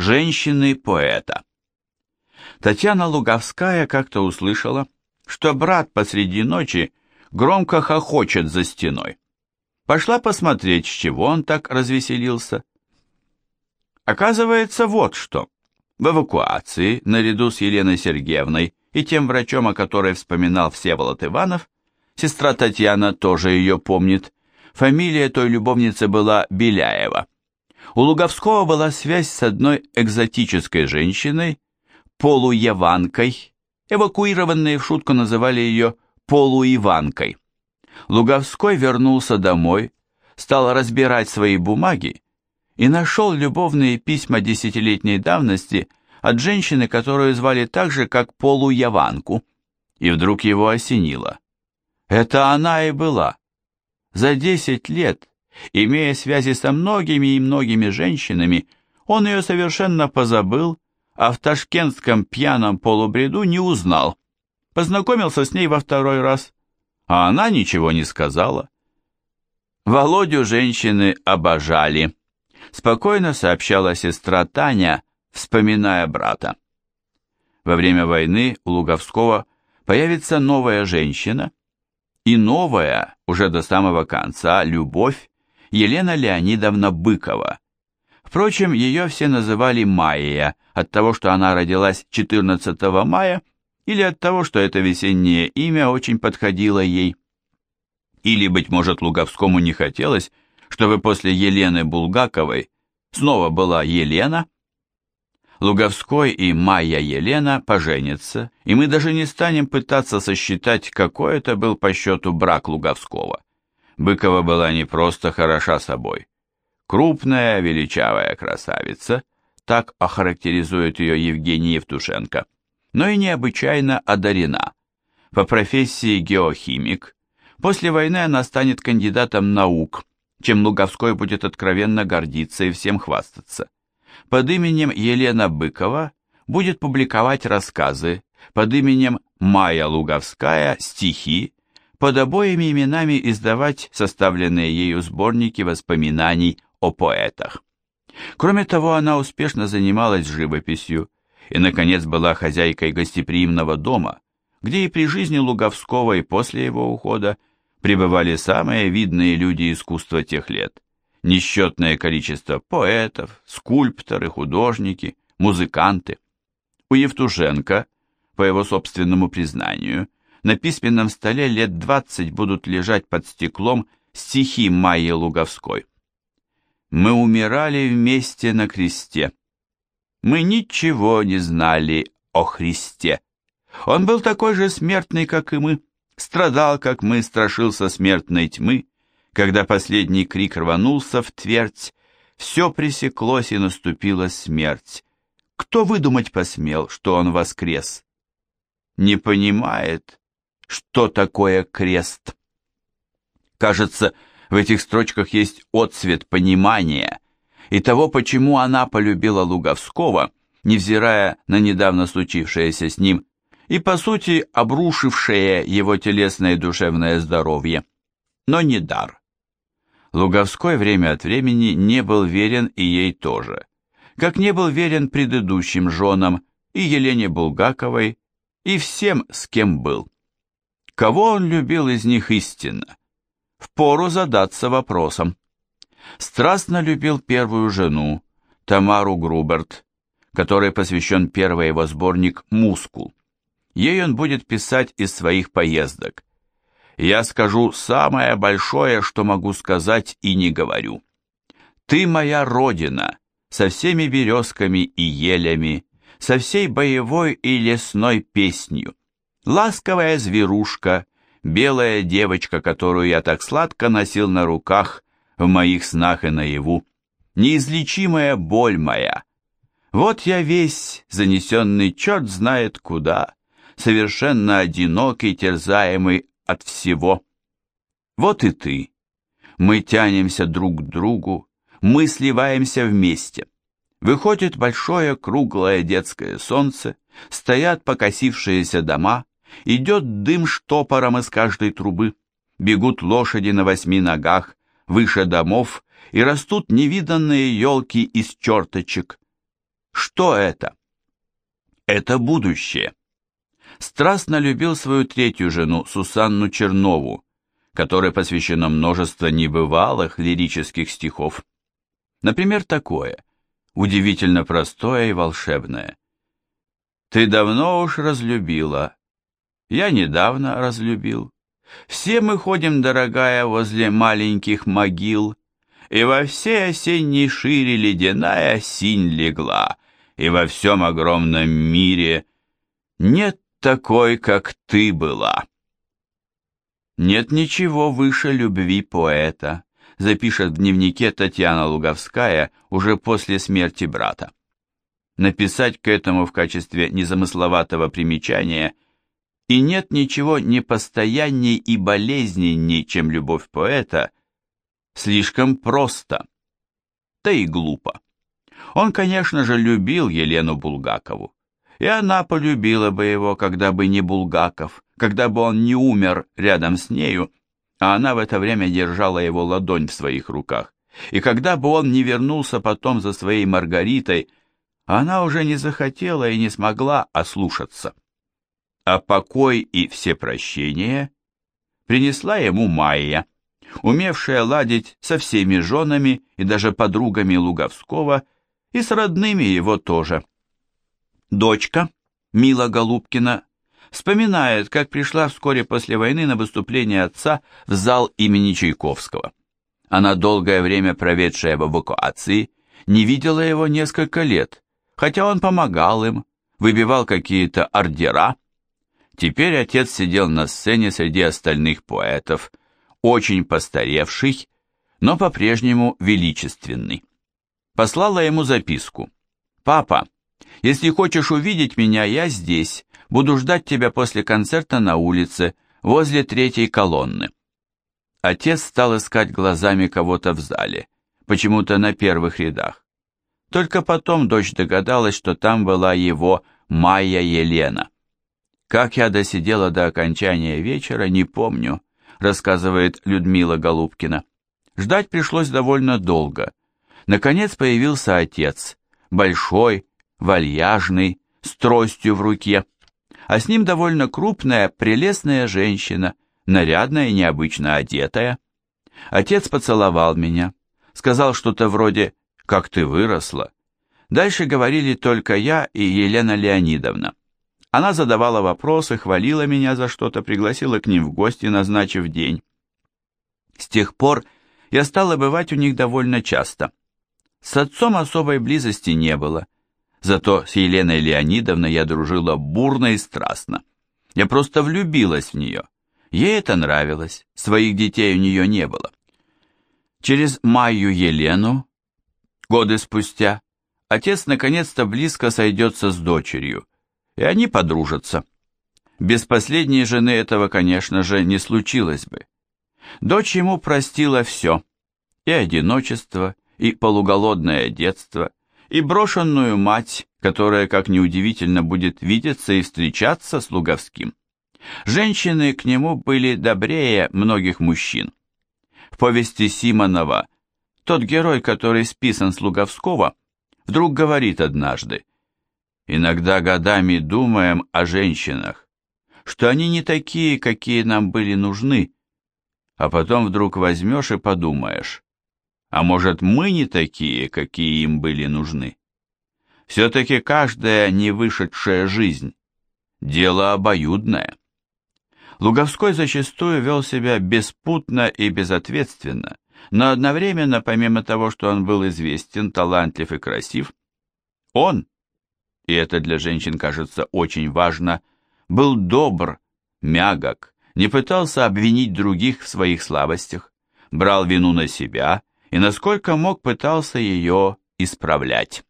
Женщины-поэта. Татьяна Луговская как-то услышала, что брат посреди ночи громко хохочет за стеной. Пошла посмотреть, с чего он так развеселился. Оказывается, вот что. В эвакуации, наряду с Еленой Сергеевной и тем врачом, о которой вспоминал Всеволод Иванов, сестра Татьяна тоже ее помнит, фамилия той любовницы была Беляева. У Луговского была связь с одной экзотической женщиной, полуяванкой, эвакуированные в шутку называли ее полуиванкой. Луговской вернулся домой, стал разбирать свои бумаги и нашел любовные письма десятилетней давности от женщины, которую звали так же, как полуяванку, и вдруг его осенило. Это она и была. За десять лет Имея связи со многими и многими женщинами, он ее совершенно позабыл, а в ташкентском пьяном полубреду не узнал. Познакомился с ней во второй раз, а она ничего не сказала. Володю женщины обожали, спокойно сообщала сестра Таня, вспоминая брата. Во время войны у Луговского появится новая женщина, и новая, уже до самого конца, любовь, Елена Леонидовна Быкова. Впрочем, ее все называли Майя от того, что она родилась 14 мая, или от того, что это весеннее имя очень подходило ей. Или, быть может, Луговскому не хотелось, чтобы после Елены Булгаковой снова была Елена. Луговской и Майя Елена поженятся, и мы даже не станем пытаться сосчитать, какой это был по счету брак Луговского. Быкова была не просто хороша собой. Крупная, величавая красавица, так охарактеризует ее Евгений Евтушенко, но и необычайно одарена. По профессии геохимик, после войны она станет кандидатом наук, чем Луговской будет откровенно гордиться и всем хвастаться. Под именем Елена Быкова будет публиковать рассказы, под именем Майя Луговская стихи, под обоими именами издавать составленные ею сборники воспоминаний о поэтах. Кроме того, она успешно занималась живописью и, наконец, была хозяйкой гостеприимного дома, где и при жизни Луговского и после его ухода пребывали самые видные люди искусства тех лет. Несчетное количество поэтов, скульпторы, художники, музыканты. У Евтушенко, по его собственному признанию, на письменном столе лет двадцать будут лежать под стеклом стихи Майи Луговской. Мы умирали вместе на кресте. Мы ничего не знали о Христе. Он был такой же смертный, как и мы, страдал, как мы, страшился смертной тьмы. Когда последний крик рванулся в твердь, все пресеклось и наступила смерть. Кто выдумать посмел, что он воскрес? Не понимает, что такое крест. Кажется, в этих строчках есть отцвет понимания и того, почему она полюбила Луговского, невзирая на недавно случившееся с ним и, по сути, обрушившее его телесное и душевное здоровье. Но не дар. Луговской время от времени не был верен и ей тоже, как не был верен предыдущим женам и Елене Булгаковой, и всем, с кем был. Кого он любил из них истинно? Впору задаться вопросом. Страстно любил первую жену, Тамару Груберт, которой посвящен первый его сборник «Мускул». Ей он будет писать из своих поездок. Я скажу самое большое, что могу сказать и не говорю. Ты моя родина, со всеми березками и елями, со всей боевой и лесной песнью ласковая зверушка, белая девочка, которую я так сладко носил на руках в моих снах и наяву, неизлечимая боль моя. Вот я весь, занесенный черт знает куда, совершенно одинокий, терзаемый от всего. Вот и ты. Мы тянемся друг к другу, мы сливаемся вместе. Выходит большое круглое детское солнце, стоят покосившиеся дома, Идет дым штопором из каждой трубы, бегут лошади на восьми ногах, выше домов, и растут невиданные елки из черточек. Что это? Это будущее. Страстно любил свою третью жену, Сусанну Чернову, которой посвящено множество небывалых лирических стихов. Например, такое, удивительно простое и волшебное. «Ты давно уж разлюбила, я недавно разлюбил. Все мы ходим, дорогая, возле маленьких могил, и во всей осенней шире ледяная синь легла, и во всем огромном мире нет такой, как ты была. Нет ничего выше любви поэта, запишет в дневнике Татьяна Луговская уже после смерти брата. Написать к этому в качестве незамысловатого примечания и нет ничего непостоянней и болезненней, чем любовь поэта, слишком просто, да и глупо. Он, конечно же, любил Елену Булгакову, и она полюбила бы его, когда бы не Булгаков, когда бы он не умер рядом с нею, а она в это время держала его ладонь в своих руках. И когда бы он не вернулся потом за своей Маргаритой, она уже не захотела и не смогла ослушаться. А покой и все прощения принесла ему Майя, умевшая ладить со всеми женами и даже подругами Луговского, и с родными его тоже. Дочка, Мила Голубкина, вспоминает, как пришла вскоре после войны на выступление отца в зал имени Чайковского. Она, долгое время проведшая в эвакуации, не видела его несколько лет, хотя он помогал им, выбивал какие-то ордера. Теперь отец сидел на сцене среди остальных поэтов, очень постаревший, но по-прежнему величественный. Послала ему записку. «Папа, если хочешь увидеть меня, я здесь, Буду ждать тебя после концерта на улице, возле третьей колонны». Отец стал искать глазами кого-то в зале, почему-то на первых рядах. Только потом дочь догадалась, что там была его Майя Елена. «Как я досидела до окончания вечера, не помню», рассказывает Людмила Голубкина. Ждать пришлось довольно долго. Наконец появился отец, большой, вальяжный, с тростью в руке а с ним довольно крупная, прелестная женщина, нарядная и необычно одетая. Отец поцеловал меня, сказал что-то вроде «Как ты выросла». Дальше говорили только я и Елена Леонидовна. Она задавала вопросы, хвалила меня за что-то, пригласила к ним в гости, назначив день. С тех пор я стала бывать у них довольно часто. С отцом особой близости не было – Зато с Еленой Леонидовной я дружила бурно и страстно. Я просто влюбилась в нее. Ей это нравилось, своих детей у нее не было. Через Майю Елену, годы спустя, отец наконец-то близко сойдется с дочерью, и они подружатся. Без последней жены этого, конечно же, не случилось бы. Дочь ему простила все, и одиночество, и полуголодное детство, и брошенную мать, которая, как неудивительно, будет видеться и встречаться с Луговским. Женщины к нему были добрее многих мужчин. В повести Симонова тот герой, который списан с Луговского, вдруг говорит однажды, «Иногда годами думаем о женщинах, что они не такие, какие нам были нужны, а потом вдруг возьмешь и подумаешь, а может, мы не такие, какие им были нужны? Все-таки каждая невышедшая жизнь – дело обоюдное. Луговской зачастую вел себя беспутно и безответственно, но одновременно, помимо того, что он был известен, талантлив и красив, он, и это для женщин кажется очень важно, был добр, мягок, не пытался обвинить других в своих слабостях, брал вину на себя и насколько мог пытался ее исправлять.